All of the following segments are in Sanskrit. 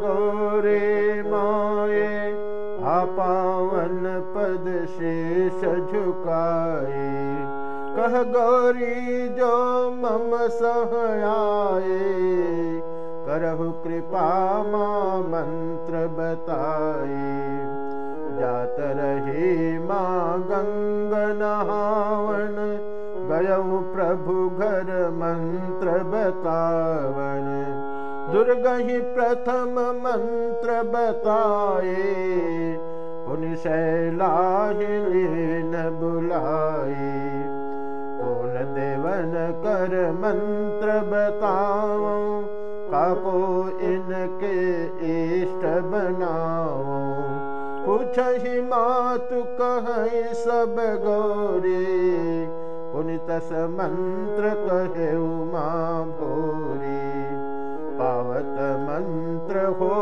गोरे माए आपावन पद शेष झुकाए कह गौरी जो मम सहयाए करहु कृपा मा मंत्र बताए जात रही माँ गंग नहावन गयऊ प्रभु घर मंत्र बतावन दुर्गहि प्रथम मंत्र बताए पुन शैलाहिलीन बुलाए। पुन देवन कर मंत्र बताओ काको इनके इष्ट ही मातु कह सब गौरी मंत्र कहे उमा भोरी हो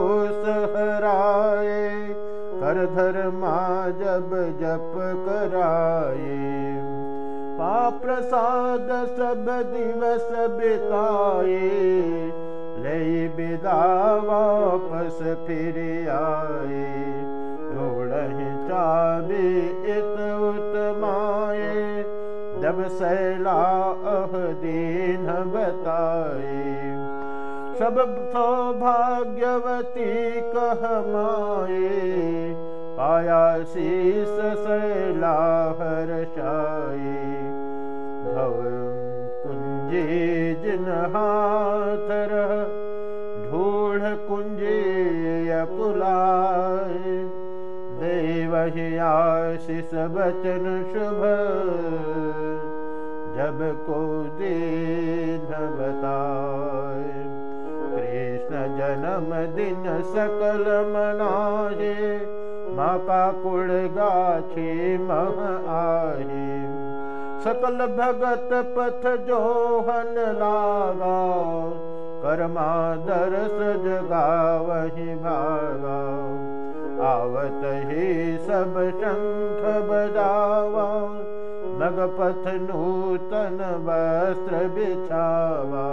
सहराए कर धर्मा जब जप कराए पा प्रसाद सब दिवस बिताए ले विदा वापस फिर आए ढोड़ चाबी इत उत्माए जब सैला अह दीन बताए पाया शीस शैला हर्षाए भव कुंजी जिन हाथ रह ढूढ़ कुंजी अकुलाए देवहि आशीष बचन शुभ जब को बताए जन्म दिन सकल मनाहे माँ का कुड़ गाछी मह आहे। सकल भगत पथ जोहन लागा कर्मा दरस जगा वही भागा। आवत ही सब शंख बजावा मगपथ नूतन वस्त्र बिछावा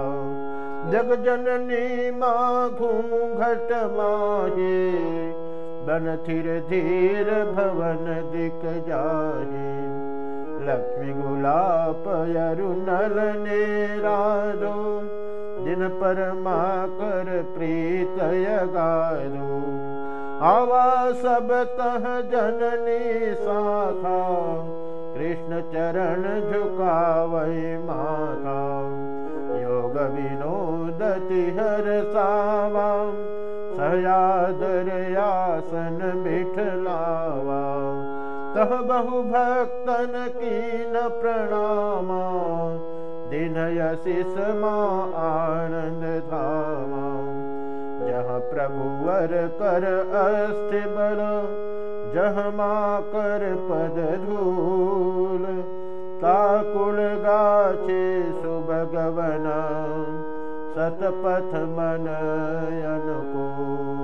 जग जननी माहे बन थिर धीर भवन दिख जाहे। लक्ष्मी गुलाप यरु नल ने राजो दिन पर माँ कर प्रीत गारो आवा सब तह जननी वही माता विनोदति हर सावा सयादरयासन बिठलावा तह बहु भक्तन कीन प्रणामा दिन यशिष माँ आनंद धामा। जहाँ प्रभुवर कर अस्थि बल जह माँ कर पद धूल काकुल गाछे सुभगवन सतपथ मन अनुकूल